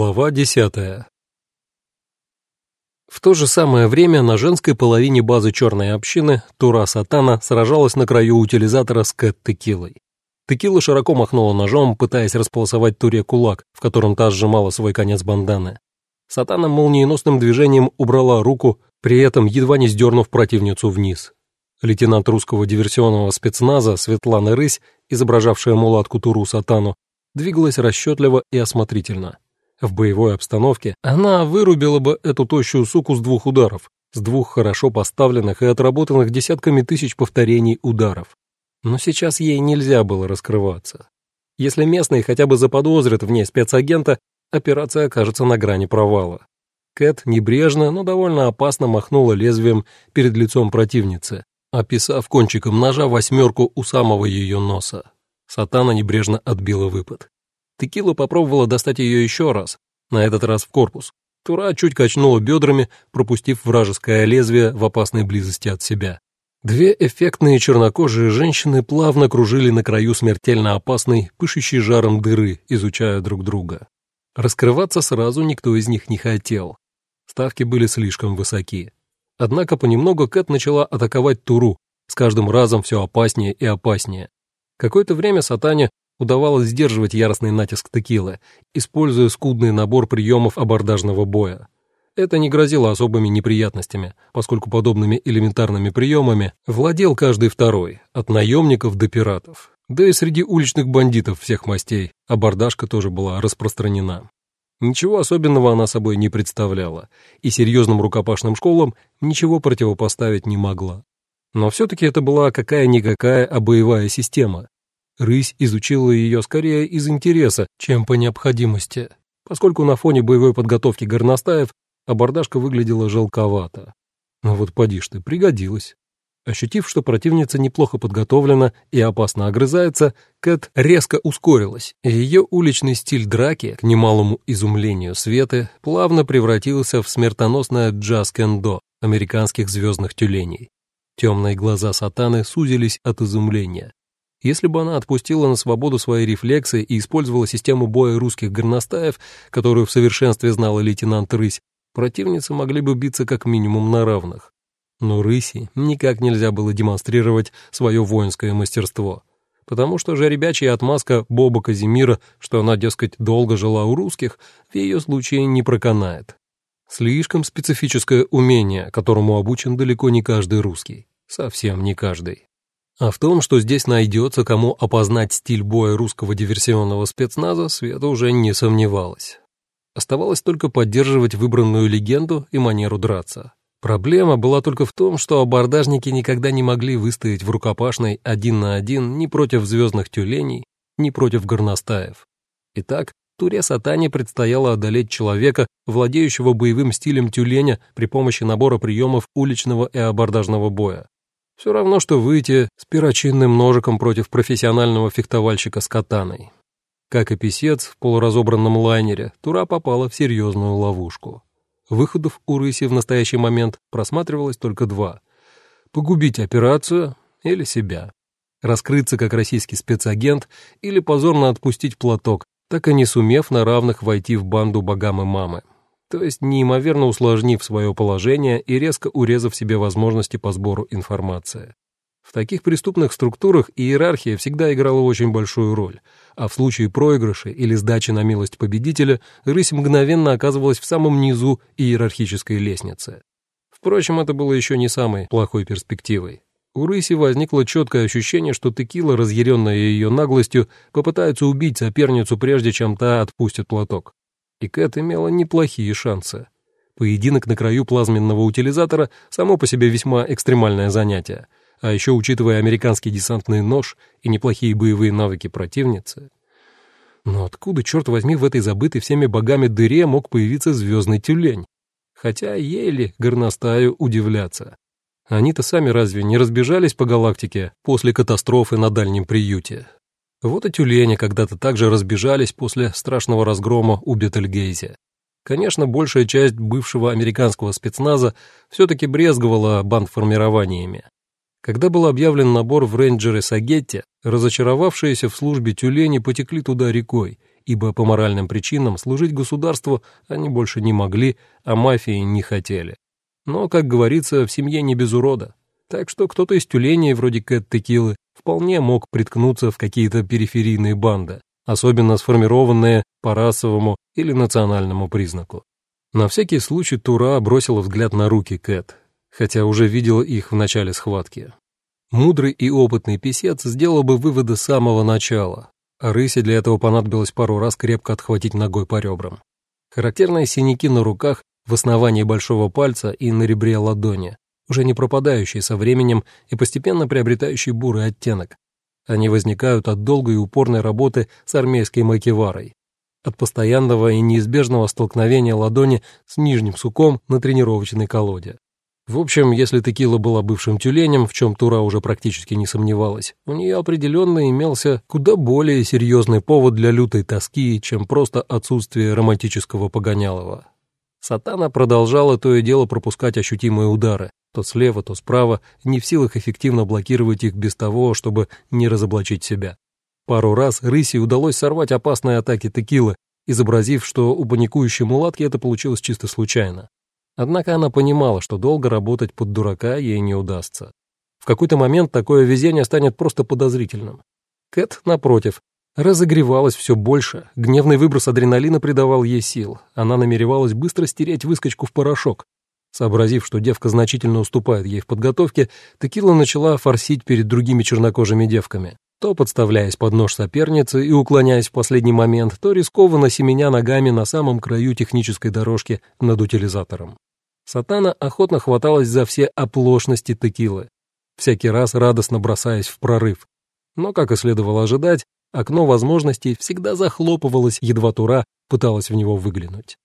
Глава десятая В то же самое время на женской половине базы черной общины Тура Сатана сражалась на краю утилизатора с Кэт Текилой. Текила широко махнула ножом, пытаясь располосовать Туре кулак, в котором та сжимала свой конец банданы. Сатана молниеносным движением убрала руку, при этом едва не сдернув противницу вниз. Лейтенант русского диверсионного спецназа Светлана Рысь, изображавшая мулатку Туру Сатану, двигалась расчетливо и осмотрительно. В боевой обстановке она вырубила бы эту тощую суку с двух ударов, с двух хорошо поставленных и отработанных десятками тысяч повторений ударов. Но сейчас ей нельзя было раскрываться. Если местные хотя бы заподозрят в ней спецагента, операция окажется на грани провала. Кэт небрежно, но довольно опасно махнула лезвием перед лицом противницы, описав кончиком ножа восьмерку у самого ее носа. Сатана небрежно отбила выпад. Текила попробовала достать ее еще раз, на этот раз в корпус. Тура чуть качнула бедрами, пропустив вражеское лезвие в опасной близости от себя. Две эффектные чернокожие женщины плавно кружили на краю смертельно опасной, пышущей жаром дыры, изучая друг друга. Раскрываться сразу никто из них не хотел. Ставки были слишком высоки. Однако понемногу Кэт начала атаковать Туру, с каждым разом все опаснее и опаснее. Какое-то время Сатане удавалось сдерживать яростный натиск текилы, используя скудный набор приемов абордажного боя. Это не грозило особыми неприятностями, поскольку подобными элементарными приемами владел каждый второй, от наемников до пиратов. Да и среди уличных бандитов всех мастей абордажка тоже была распространена. Ничего особенного она собой не представляла, и серьезным рукопашным школам ничего противопоставить не могла. Но все-таки это была какая-никакая обоевая система, Рысь изучила ее скорее из интереса, чем по необходимости, поскольку на фоне боевой подготовки горностаев абордажка выглядела жалковато. Но вот поди ты, пригодилась. Ощутив, что противница неплохо подготовлена и опасно огрызается, Кэт резко ускорилась, и ее уличный стиль драки, к немалому изумлению Светы, плавно превратился в смертоносное джаз-кендо американских звездных тюленей. Темные глаза сатаны сузились от изумления. Если бы она отпустила на свободу свои рефлексы и использовала систему боя русских горностаев, которую в совершенстве знала лейтенант Рысь, противницы могли бы биться как минимум на равных. Но Рыси никак нельзя было демонстрировать свое воинское мастерство, потому что жеребячья отмазка Боба Казимира, что она, дескать, долго жила у русских, в ее случае не проканает. Слишком специфическое умение, которому обучен далеко не каждый русский. Совсем не каждый. А в том, что здесь найдется кому опознать стиль боя русского диверсионного спецназа, Света уже не сомневалась. Оставалось только поддерживать выбранную легенду и манеру драться. Проблема была только в том, что абордажники никогда не могли выстоять в рукопашной один на один ни против звездных тюленей, ни против горностаев. Итак, Туре Сатане предстояло одолеть человека, владеющего боевым стилем тюленя при помощи набора приемов уличного и абордажного боя. Все равно, что выйти с перочинным ножиком против профессионального фехтовальщика с катаной. Как и писец в полуразобранном лайнере, Тура попала в серьезную ловушку. Выходов у рыси в настоящий момент просматривалось только два. Погубить операцию или себя. Раскрыться как российский спецагент или позорно отпустить платок, так и не сумев на равных войти в банду богам и мамы то есть неимоверно усложнив свое положение и резко урезав себе возможности по сбору информации. В таких преступных структурах иерархия всегда играла очень большую роль, а в случае проигрыша или сдачи на милость победителя рысь мгновенно оказывалась в самом низу иерархической лестницы. Впрочем, это было еще не самой плохой перспективой. У рыси возникло четкое ощущение, что текила, разъяренная ее наглостью, попытается убить соперницу, прежде чем та отпустит платок и Кэт имела неплохие шансы. Поединок на краю плазменного утилизатора — само по себе весьма экстремальное занятие, а еще учитывая американский десантный нож и неплохие боевые навыки противницы. Но откуда, черт возьми, в этой забытой всеми богами дыре мог появиться звездный тюлень? Хотя еле горностаю удивляться. Они-то сами разве не разбежались по галактике после катастрофы на дальнем приюте? Вот и тюлени когда-то также разбежались после страшного разгрома у Бетельгейзе. Конечно, большая часть бывшего американского спецназа все-таки брезговала бандформированиями. Когда был объявлен набор в рейнджеры Сагетти, разочаровавшиеся в службе тюлени потекли туда рекой, ибо по моральным причинам служить государству они больше не могли, а мафии не хотели. Но, как говорится, в семье не без урода. Так что кто-то из тюленей, вроде Кэт Текилы, вполне мог приткнуться в какие-то периферийные банды, особенно сформированные по расовому или национальному признаку. На всякий случай Тура бросила взгляд на руки Кэт, хотя уже видела их в начале схватки. Мудрый и опытный писец сделал бы выводы с самого начала, а рысе для этого понадобилось пару раз крепко отхватить ногой по ребрам. Характерные синяки на руках, в основании большого пальца и на ребре ладони, уже не пропадающие со временем и постепенно приобретающие бурый оттенок. Они возникают от долгой и упорной работы с армейской макеварой, от постоянного и неизбежного столкновения ладони с нижним суком на тренировочной колоде. В общем, если текила была бывшим тюленем, в чем Тура уже практически не сомневалась, у нее определенно имелся куда более серьезный повод для лютой тоски, чем просто отсутствие романтического погонялого. Сатана продолжала то и дело пропускать ощутимые удары, то слева, то справа, не в силах эффективно блокировать их без того, чтобы не разоблачить себя. Пару раз Рыси удалось сорвать опасные атаки текилы, изобразив, что у паникующей мулатки это получилось чисто случайно. Однако она понимала, что долго работать под дурака ей не удастся. В какой-то момент такое везение станет просто подозрительным. Кэт, напротив, разогревалась все больше, гневный выброс адреналина придавал ей сил. Она намеревалась быстро стереть выскочку в порошок. Сообразив, что девка значительно уступает ей в подготовке, Текила начала форсить перед другими чернокожими девками. То подставляясь под нож соперницы и уклоняясь в последний момент, то рискованно семеня ногами на самом краю технической дорожки над утилизатором. Сатана охотно хваталась за все оплошности текилы, всякий раз радостно бросаясь в прорыв. Но, как и следовало ожидать, окно возможностей всегда захлопывалось, едва Тура пыталась в него выглянуть.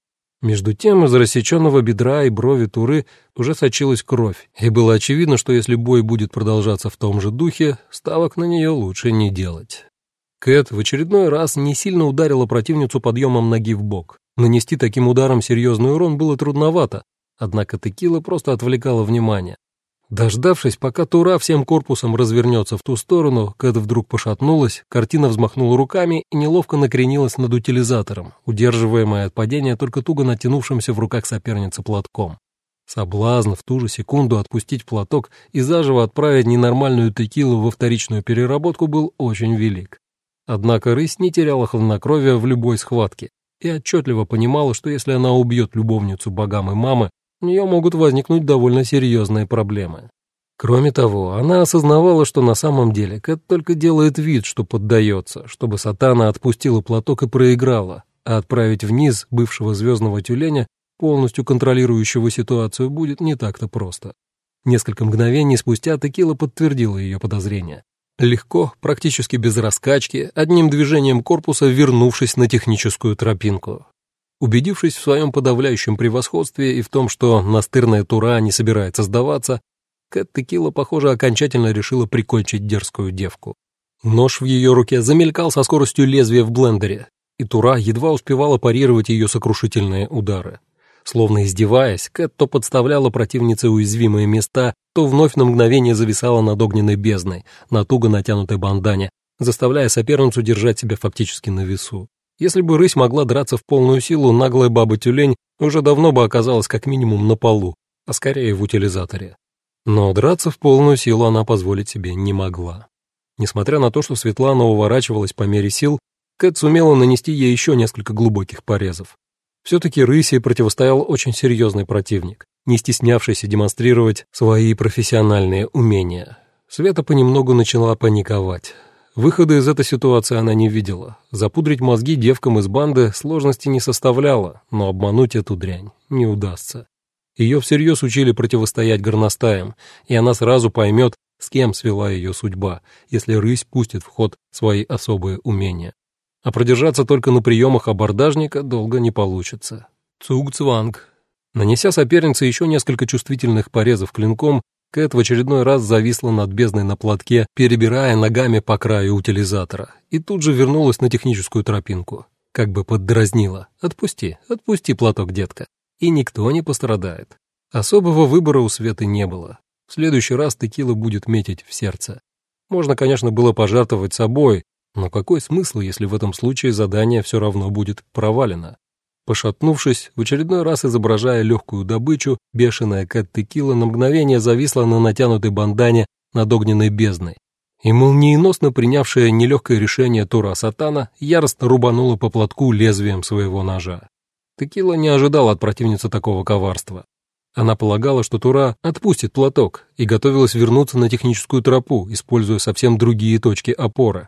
Между тем из рассеченного бедра и брови Туры уже сочилась кровь, и было очевидно, что если бой будет продолжаться в том же духе, ставок на нее лучше не делать. Кэт в очередной раз не сильно ударила противницу подъемом ноги в бок. Нанести таким ударом серьезный урон было трудновато, Однако текила просто отвлекала внимание. Дождавшись, пока Тура всем корпусом развернется в ту сторону, Кэт вдруг пошатнулась, картина взмахнула руками и неловко накренилась над утилизатором, удерживаемая от падения только туго натянувшимся в руках соперницы платком. Соблазн в ту же секунду отпустить платок и заживо отправить ненормальную текилу во вторичную переработку был очень велик. Однако рысь не теряла хладнокровия в любой схватке и отчетливо понимала, что если она убьет любовницу богам и мамы, у нее могут возникнуть довольно серьезные проблемы. Кроме того, она осознавала, что на самом деле Кэт только делает вид, что поддается, чтобы Сатана отпустила платок и проиграла, а отправить вниз бывшего звездного тюленя, полностью контролирующего ситуацию, будет не так-то просто. Несколько мгновений спустя Текила подтвердила ее подозрения. Легко, практически без раскачки, одним движением корпуса вернувшись на техническую тропинку. Убедившись в своем подавляющем превосходстве и в том, что настырная тура не собирается сдаваться, Кэт Текила, похоже, окончательно решила прикончить дерзкую девку. Нож в ее руке замелькал со скоростью лезвия в блендере, и Тура едва успевала парировать ее сокрушительные удары. Словно издеваясь, Кэт то подставляла противнице уязвимые места, то вновь на мгновение зависала над огненной бездной, на туго натянутой бандане, заставляя соперницу держать себя фактически на весу. Если бы рысь могла драться в полную силу, наглая баба-тюлень уже давно бы оказалась как минимум на полу, а скорее в утилизаторе. Но драться в полную силу она позволить себе не могла. Несмотря на то, что Светлана уворачивалась по мере сил, Кэт сумела нанести ей еще несколько глубоких порезов. Все-таки рыси противостоял очень серьезный противник, не стеснявшийся демонстрировать свои профессиональные умения. Света понемногу начала паниковать. Выхода из этой ситуации она не видела. Запудрить мозги девкам из банды сложности не составляло, но обмануть эту дрянь не удастся. Ее всерьез учили противостоять горностаям, и она сразу поймет, с кем свела ее судьба, если рысь пустит в ход свои особые умения. А продержаться только на приемах абордажника долго не получится. Цуг-цванг. Нанеся сопернице еще несколько чувствительных порезов клинком, Кэт в очередной раз зависла над бездной на платке, перебирая ногами по краю утилизатора, и тут же вернулась на техническую тропинку. Как бы поддразнила. «Отпусти, отпусти платок, детка». И никто не пострадает. Особого выбора у Светы не было. В следующий раз текила будет метить в сердце. Можно, конечно, было пожертвовать собой, Но какой смысл, если в этом случае задание все равно будет провалено? Пошатнувшись, в очередной раз изображая легкую добычу, бешеная Кэт Текила на мгновение зависла на натянутой бандане над огненной бездной. И молниеносно принявшая нелегкое решение Тура Сатана яростно рубанула по платку лезвием своего ножа. Текила не ожидала от противницы такого коварства. Она полагала, что Тура отпустит платок и готовилась вернуться на техническую тропу, используя совсем другие точки опоры.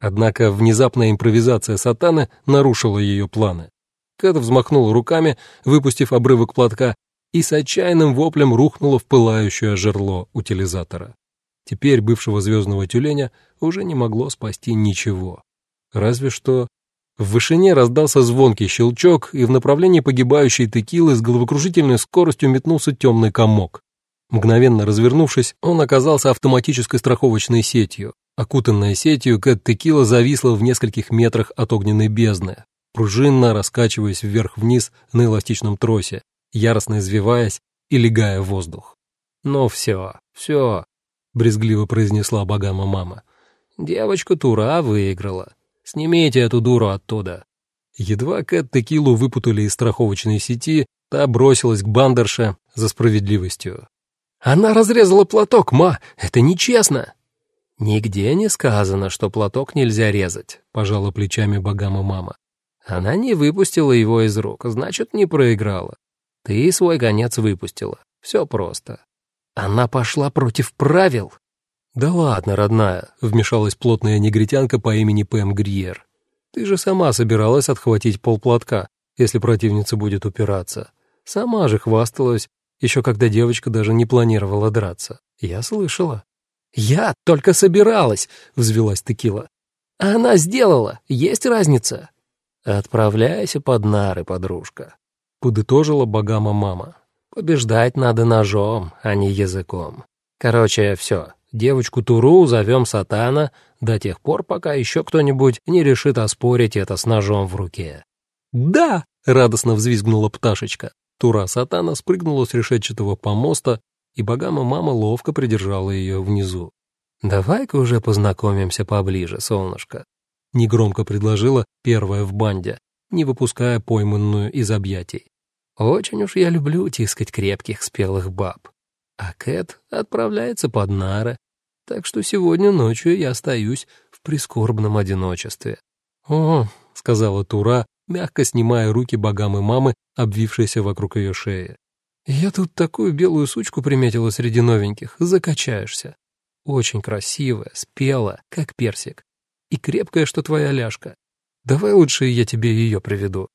Однако внезапная импровизация Сатаны нарушила ее планы. Кэт взмахнула руками, выпустив обрывок платка, и с отчаянным воплем рухнула в пылающее жерло утилизатора. Теперь бывшего звездного тюленя уже не могло спасти ничего. Разве что в вышине раздался звонкий щелчок, и в направлении погибающей текилы с головокружительной скоростью метнулся темный комок. Мгновенно развернувшись, он оказался автоматической страховочной сетью. Окутанная сетью, Кэт Текила зависла в нескольких метрах от огненной бездны, пружинно раскачиваясь вверх-вниз на эластичном тросе, яростно извиваясь и легая воздух. «Ну все, все», — брезгливо произнесла богама мама. «Девочка Тура выиграла. Снимите эту дуру оттуда». Едва Кэт Текилу выпутали из страховочной сети, та бросилась к бандерше за справедливостью. «Она разрезала платок, ма! Это нечестно!» «Нигде не сказано, что платок нельзя резать», — пожала плечами богама мама. Она не выпустила его из рук, значит, не проиграла. Ты свой конец выпустила. Все просто. Она пошла против правил. Да ладно, родная, вмешалась плотная негритянка по имени Пэм Гриер. Ты же сама собиралась отхватить полплатка, если противница будет упираться. Сама же хвасталась, еще когда девочка даже не планировала драться. Я слышала. «Я только собиралась», — взвелась Текила. «А она сделала. Есть разница?» «Отправляйся под нары, подружка», — подытожила богама мама. «Побеждать надо ножом, а не языком. Короче, все, девочку Туру зовем Сатана до тех пор, пока еще кто-нибудь не решит оспорить это с ножом в руке». «Да!» — радостно взвизгнула пташечка. Тура Сатана спрыгнула с решетчатого помоста, и богама мама ловко придержала ее внизу. «Давай-ка уже познакомимся поближе, солнышко. — негромко предложила первая в банде, не выпуская пойманную из объятий. «Очень уж я люблю тискать крепких спелых баб. А Кэт отправляется под нары, так что сегодня ночью я остаюсь в прискорбном одиночестве». «О», — сказала Тура, мягко снимая руки богам и мамы, обвившиеся вокруг ее шеи. «Я тут такую белую сучку приметила среди новеньких, закачаешься. Очень красивая, спелая, как персик и крепкая, что твоя ляжка. Давай лучше я тебе ее приведу».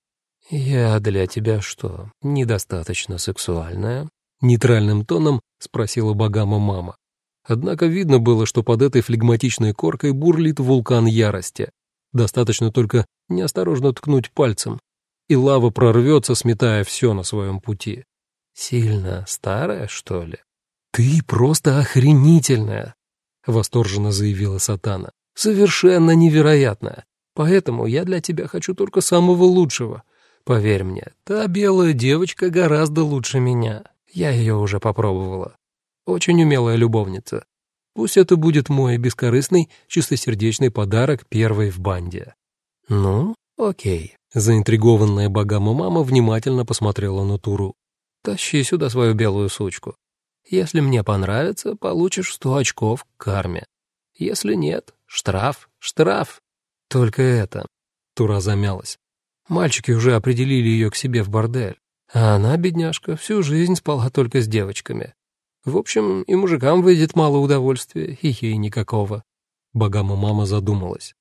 «Я для тебя что, недостаточно сексуальная?» Нейтральным тоном спросила богама мама. Однако видно было, что под этой флегматичной коркой бурлит вулкан ярости. Достаточно только неосторожно ткнуть пальцем, и лава прорвется, сметая все на своем пути. «Сильно старая, что ли?» «Ты просто охренительная!» — восторженно заявила Сатана совершенно невероятная. Поэтому я для тебя хочу только самого лучшего. Поверь мне, та белая девочка гораздо лучше меня. Я ее уже попробовала. Очень умелая любовница. Пусть это будет мой бескорыстный, чистосердечный подарок первой в банде. Ну, окей. Заинтригованная богама мама внимательно посмотрела на Туру. Тащи сюда свою белую сучку. Если мне понравится, получишь сто очков к карме. Если нет, Штраф, штраф. Только это. Тура замялась. Мальчики уже определили ее к себе в бордель. А она, бедняжка, всю жизнь спала только с девочками. В общем, и мужикам выйдет мало удовольствия, и ей никакого. Богама мама задумалась.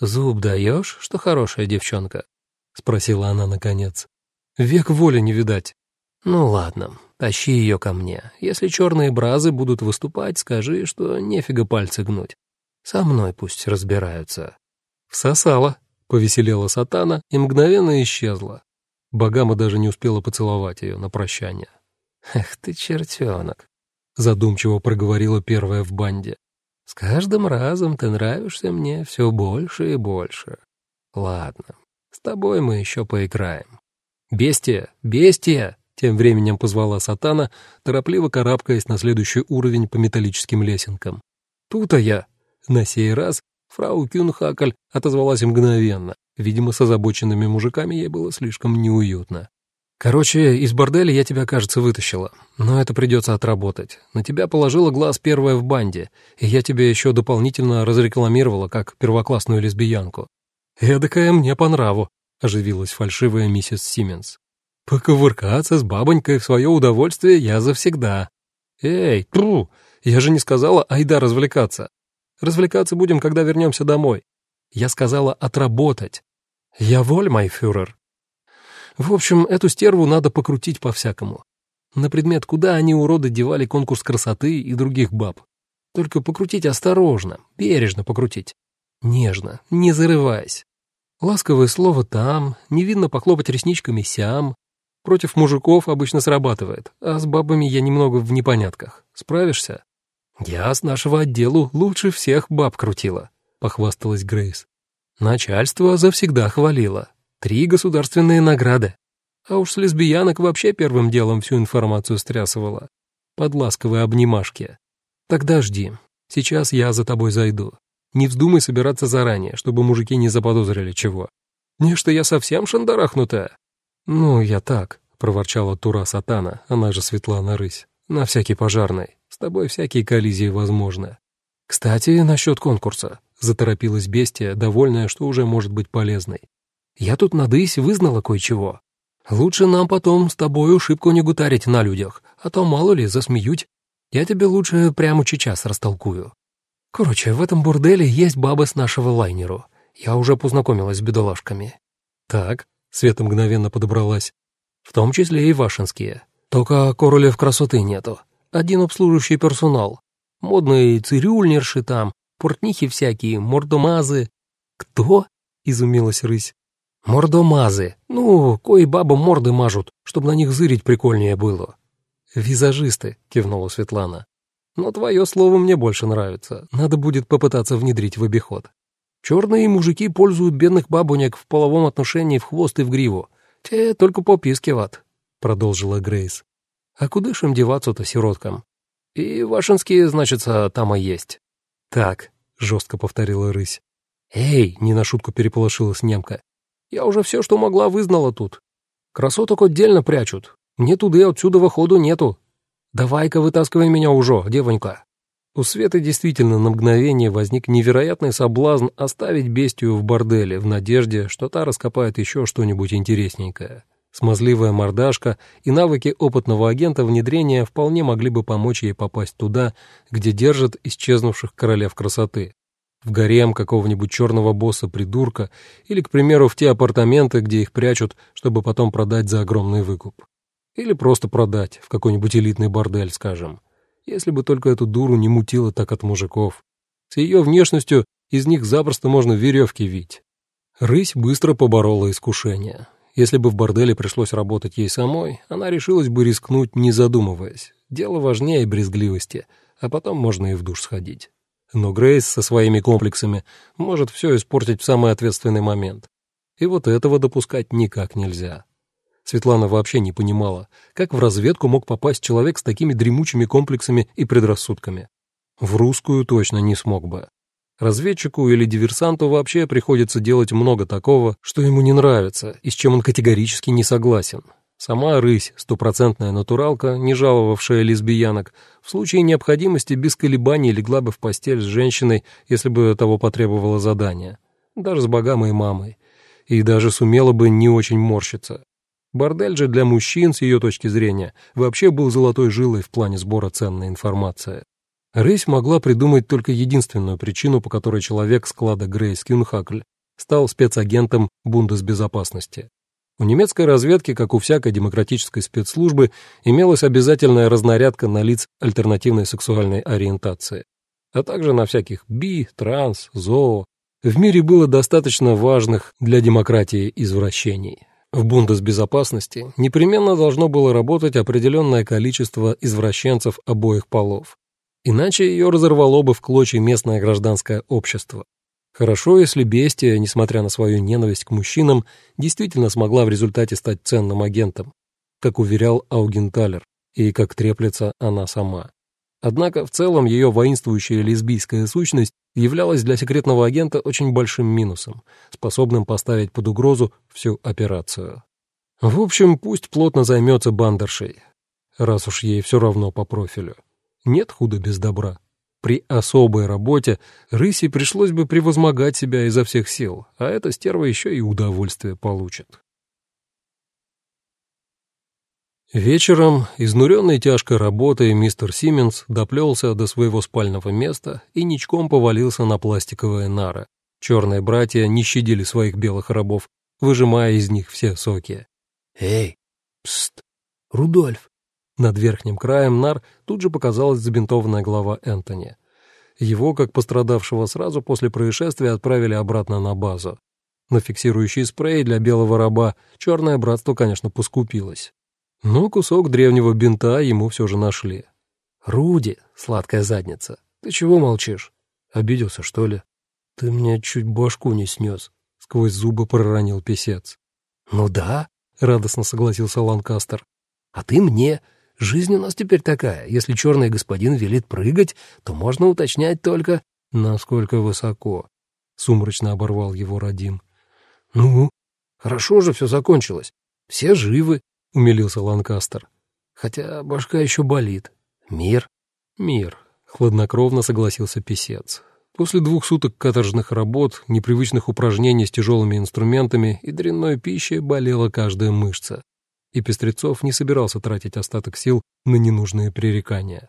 «Зуб даешь, что хорошая девчонка?» — спросила она наконец. «Век воли не видать». «Ну ладно, тащи ее ко мне. Если черные бразы будут выступать, скажи, что нефига пальцы гнуть. Со мной пусть разбираются. Всосала, повеселела сатана и мгновенно исчезла. Богама даже не успела поцеловать ее на прощание. «Эх ты, чертенок!» — задумчиво проговорила первая в банде. «С каждым разом ты нравишься мне все больше и больше. Ладно, с тобой мы еще поиграем». «Бестия! Бестия!» — тем временем позвала сатана, торопливо карабкаясь на следующий уровень по металлическим лесенкам. «Тут-то я!» На сей раз Фрау Кюнхакль отозвалась мгновенно. Видимо, с озабоченными мужиками ей было слишком неуютно. «Короче, из борделя я тебя, кажется, вытащила. Но это придется отработать. На тебя положила глаз первая в банде, и я тебе еще дополнительно разрекламировала как первоклассную лесбиянку. Эдакая мне по нраву», — оживилась фальшивая миссис Сименс. «Покувыркаться с бабонькой в свое удовольствие я завсегда». «Эй, тру, я же не сказала айда развлекаться. Развлекаться будем, когда вернемся домой. Я сказала отработать. Я воль, мой фюрер». В общем, эту стерву надо покрутить по-всякому. На предмет, куда они, уроды, девали конкурс красоты и других баб. Только покрутить осторожно, бережно покрутить. Нежно, не зарываясь. Ласковое слово там, невинно похлопать ресничками сям. Против мужиков обычно срабатывает, а с бабами я немного в непонятках. Справишься? Я с нашего отделу лучше всех баб крутила, похвасталась Грейс. Начальство завсегда хвалило. Три государственные награды. А уж с лесбиянок вообще первым делом всю информацию стрясывала. Под ласковые обнимашки. Тогда жди. Сейчас я за тобой зайду. Не вздумай собираться заранее, чтобы мужики не заподозрили чего. Не что я совсем шандарахнутая. Ну, я так, проворчала Тура Сатана, она же Светлана Рысь. На всякий пожарный. С тобой всякие коллизии возможны. Кстати, насчет конкурса. Заторопилась бестия, довольная, что уже может быть полезной. Я тут надысь вызнала кое-чего. Лучше нам потом с тобою шибко не гутарить на людях, а то мало ли засмеють. Я тебе лучше прямо сейчас растолкую. Короче, в этом борделе есть бабы с нашего лайнеру. Я уже познакомилась с бедолашками. Так, Света мгновенно подобралась. В том числе и вашинские. Только королев красоты нету. Один обслуживающий персонал. Модные цирюльнерши там, портнихи всякие, мордомазы. Кто? Изумилась рысь. Мордомазы. Ну, кои бабы морды мажут, чтобы на них зырить прикольнее было. Визажисты, кивнула Светлана. Но твое слово мне больше нравится. Надо будет попытаться внедрить в обиход. Черные мужики пользуют бедных бабунек в половом отношении в хвост и в гриву. Те только попискиват, — продолжила Грейс. А куда ж им деваться-то, сироткам? И вашинские, значится, там и есть. Так, — жестко повторила рысь. Эй, не на шутку переполошилась немка. Я уже все, что могла, вызнала тут. Красоток отдельно прячут. Мне туды отсюда выходу нету. Давай-ка вытаскивай меня уже, девонька. У Светы действительно на мгновение возник невероятный соблазн оставить бестию в борделе в надежде, что та раскопает еще что-нибудь интересненькое. Смазливая мордашка и навыки опытного агента внедрения вполне могли бы помочь ей попасть туда, где держат исчезнувших королев красоты в гарем какого-нибудь черного босса-придурка или, к примеру, в те апартаменты, где их прячут, чтобы потом продать за огромный выкуп. Или просто продать в какой-нибудь элитный бордель, скажем. Если бы только эту дуру не мутило так от мужиков. С ее внешностью из них запросто можно веревки вить. Рысь быстро поборола искушение. Если бы в борделе пришлось работать ей самой, она решилась бы рискнуть, не задумываясь. Дело важнее брезгливости, а потом можно и в душ сходить. Но Грейс со своими комплексами может все испортить в самый ответственный момент. И вот этого допускать никак нельзя. Светлана вообще не понимала, как в разведку мог попасть человек с такими дремучими комплексами и предрассудками. В русскую точно не смог бы. Разведчику или диверсанту вообще приходится делать много такого, что ему не нравится и с чем он категорически не согласен. Сама рысь, стопроцентная натуралка, не жаловавшая лесбиянок, в случае необходимости без колебаний легла бы в постель с женщиной, если бы того потребовало задание, даже с богамой мамой, и даже сумела бы не очень морщиться. Бордель же для мужчин, с ее точки зрения, вообще был золотой жилой в плане сбора ценной информации. Рысь могла придумать только единственную причину, по которой человек склада Грейс Кюнхакль стал спецагентом Бундесбезопасности. У немецкой разведки, как у всякой демократической спецслужбы, имелась обязательная разнарядка на лиц альтернативной сексуальной ориентации, а также на всяких би, транс, зоо. В мире было достаточно важных для демократии извращений. В Бундесбезопасности непременно должно было работать определенное количество извращенцев обоих полов. Иначе ее разорвало бы в клочья местное гражданское общество. Хорошо, если бестия, несмотря на свою ненависть к мужчинам, действительно смогла в результате стать ценным агентом, как уверял Аугенталер, и как треплется она сама. Однако в целом ее воинствующая лесбийская сущность являлась для секретного агента очень большим минусом, способным поставить под угрозу всю операцию. В общем, пусть плотно займется бандершей, раз уж ей все равно по профилю. Нет худа без добра. При особой работе рыси пришлось бы превозмогать себя изо всех сил, а эта стерва еще и удовольствие получит. Вечером, изнуренный тяжкой работой, мистер Сименс доплелся до своего спального места и ничком повалился на пластиковые нары. Черные братья не щадили своих белых рабов, выжимая из них все соки. «Эй, пст, Рудольф!» Над верхним краем нар тут же показалась забинтованная голова Энтони. Его, как пострадавшего сразу после происшествия, отправили обратно на базу. На фиксирующий спрей для белого раба черное братство, конечно, поскупилось. Но кусок древнего бинта ему все же нашли. «Руди, сладкая задница, ты чего молчишь? Обиделся, что ли? Ты мне чуть башку не снес», — сквозь зубы проронил писец. «Ну да», — радостно согласился Ланкастер. «А ты мне. Жизнь у нас теперь такая. Если черный господин велит прыгать, то можно уточнять только, насколько высоко». Сумрачно оборвал его Радим. «Ну, хорошо же все закончилось. Все живы, — умилился Ланкастер. «Хотя башка еще болит. Мир?» «Мир», — хладнокровно согласился писец. После двух суток каторжных работ, непривычных упражнений с тяжелыми инструментами и дрянной пищи болела каждая мышца. И Пестрецов не собирался тратить остаток сил на ненужные пререкания.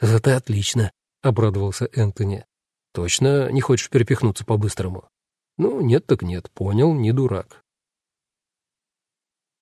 «Зато отлично», — обрадовался Энтони. «Точно не хочешь перепихнуться по-быстрому?» «Ну, нет так нет, понял, не дурак.